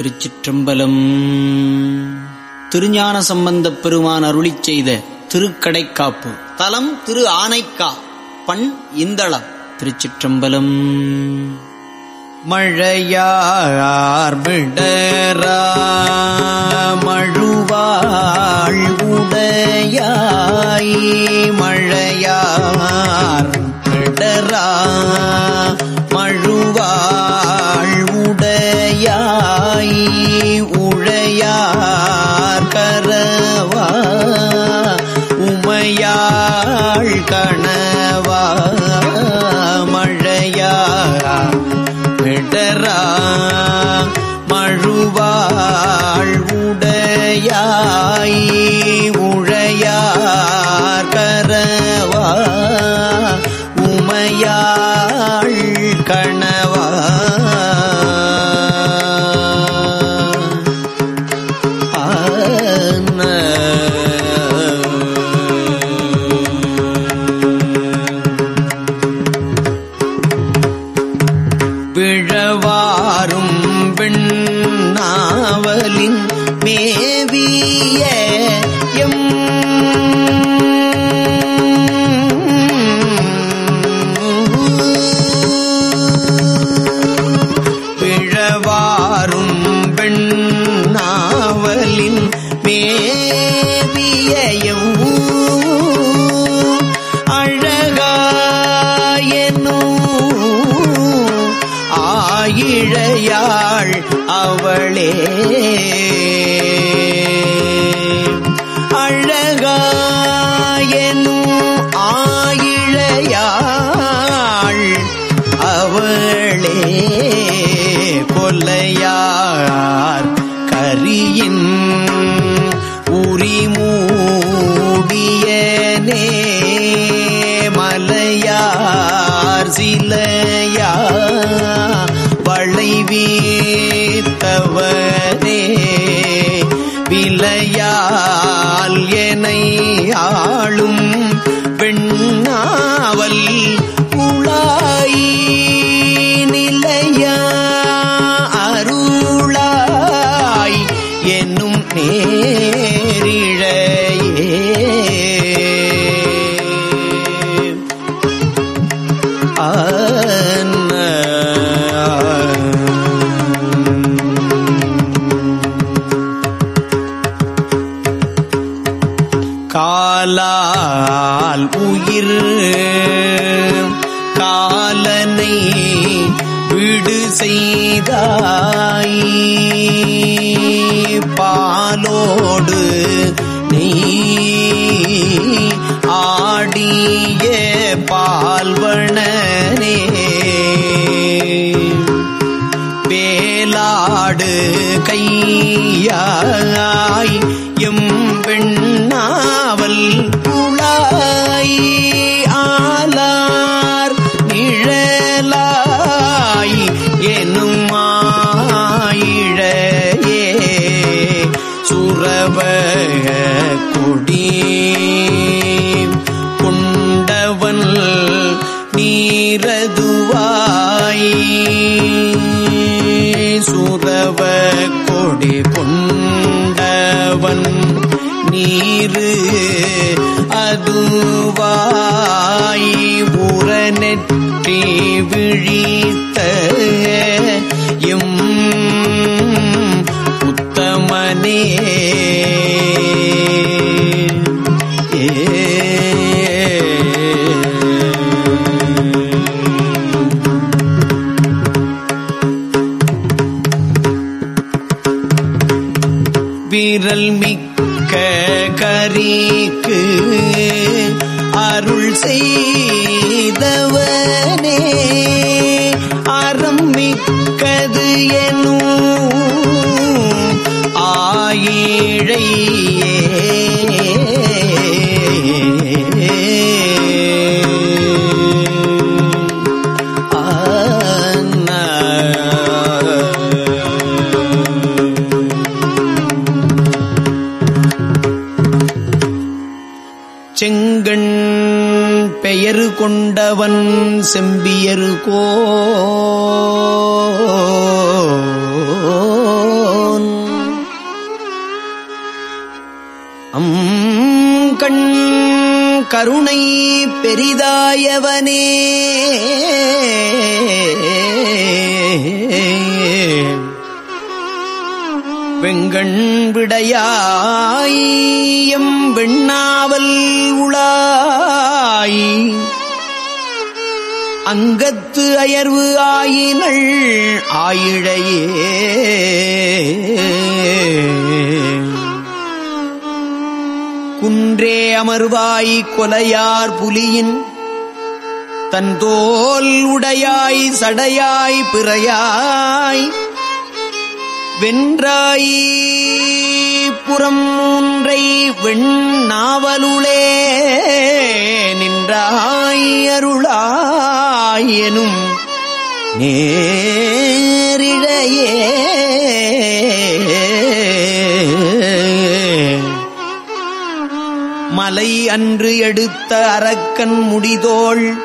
திருச்சிற்றம்பலம். திருஞான சம்பந்தப் பெருமான் அருளி செய்த திருக்கடைக்காப்பு. தலம் திரு ஆனைக்கா பண் இந்தளம். திருச்சிற்றம்பலம். மழையார் விடரா கணவா மழையா விடரா மழுவாள் உடையாய். அழகாயனும் ஆயிழையாள் அவளே. அழகாயனும் ஆயிழையாள் அவளே. கொல்லையார் கரியின் உரிமூடியனே. சிலையா? வளைவீத்தவரே விலையால் என ஆளும் பெண்ணாவல் உளா காலால் உயிர் காலனை விடு செய்தாயே. வேலாடு கையாய் எம் பெண்ணாவல் புலாய் ஆலார் நிழலாய் எனும் ஆயிழையே. சுரவ குடி. குண்டவன் நீரதுவாய். சுரவ கொடி கொண்டவன் நீரு அதுவாய் உரநெற்றி விழித்த எம் உத்தமனே அருள் கொண்டவன் செம்பியரு கோன் அம் கண் கருணை பெரிதாயவனே. வெங்கண் விடையாய் எம் வெண்ணாவல் உளாய். அங்கத்து அயர்வு ஆயினள் ஆயிழையே. குன்றே அமர்வாய் கொலையார் புலியின் தன் தோல் உடையாய் சடையாய் பிறையாய். வென்றாய் புறம் மூன்றை வெண்ணாவலுளே நின்றாய் அருளாய் நேரிழையே மலை அன்று எடுத்த அரக்கன் முடிதோள்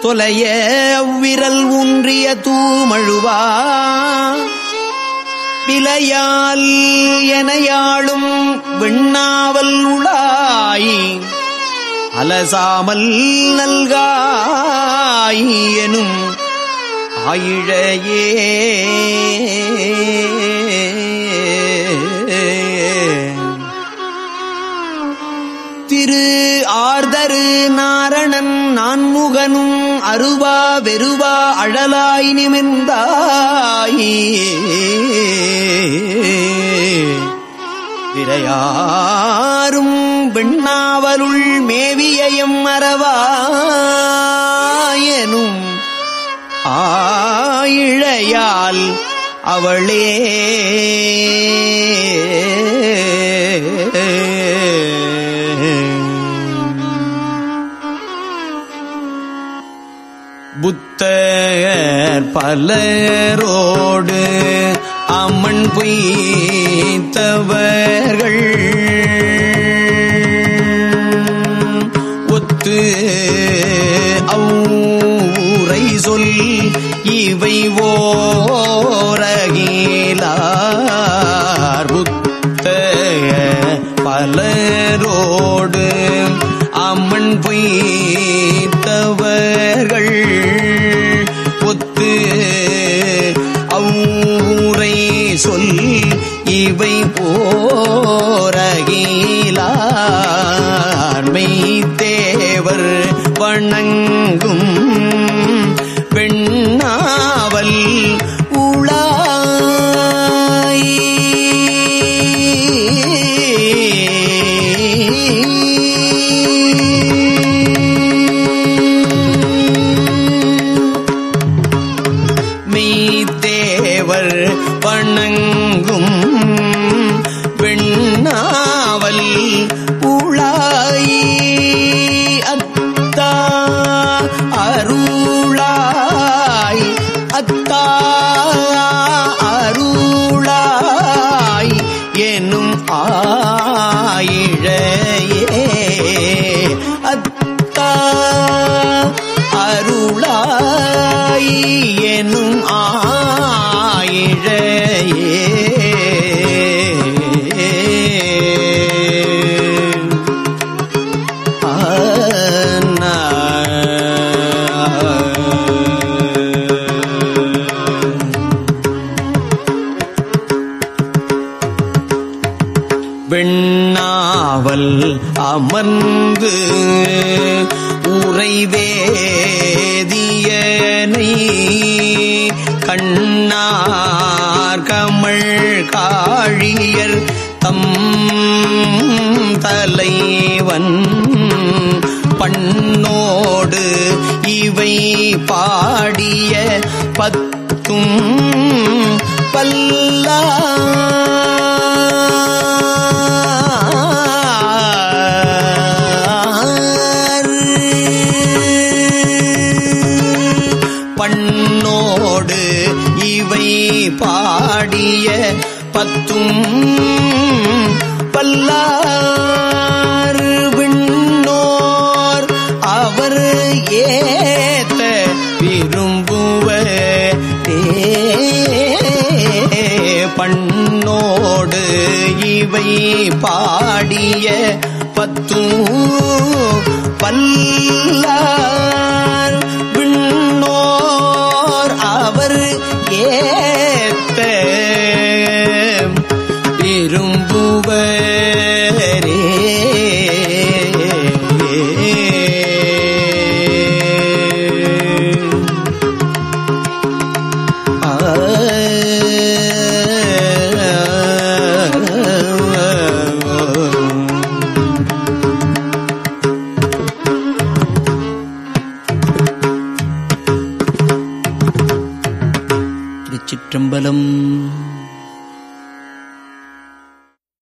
தொலைய விரல் ஊன்றிய தூமழுவா. விலையால் எனையாளும் விண்ணாவல் உளாய் அலசாமல் நல்காய் எனும் ஆயிழையே. திரு ஆர்தரு நாரணன் நான்முகனும் அருவா வெறுவா அழலாய் நிமிர்ந்தாய் விரையாரும் விண்ணாவருள் மேவியையும் மறவாயனும் ஆயிழையால் அவளே. புத்தர் பலரோடு அம்மன் பொய்த்தவர் சொல் இவை ஓரகிலார் புத்த பலரோடு அம்மன் பொய்த்தவர்கள் பொத்து அவுரை சொல் இவை போரகிலார்மை தேவர் வணங்கும் உறைவேதியனை கண்ணார் கமல் காழியர் தம் தலைவன் பண்ணோடு இவை பாடிய பத்தும் பல்லா பத்தும் பல்லார்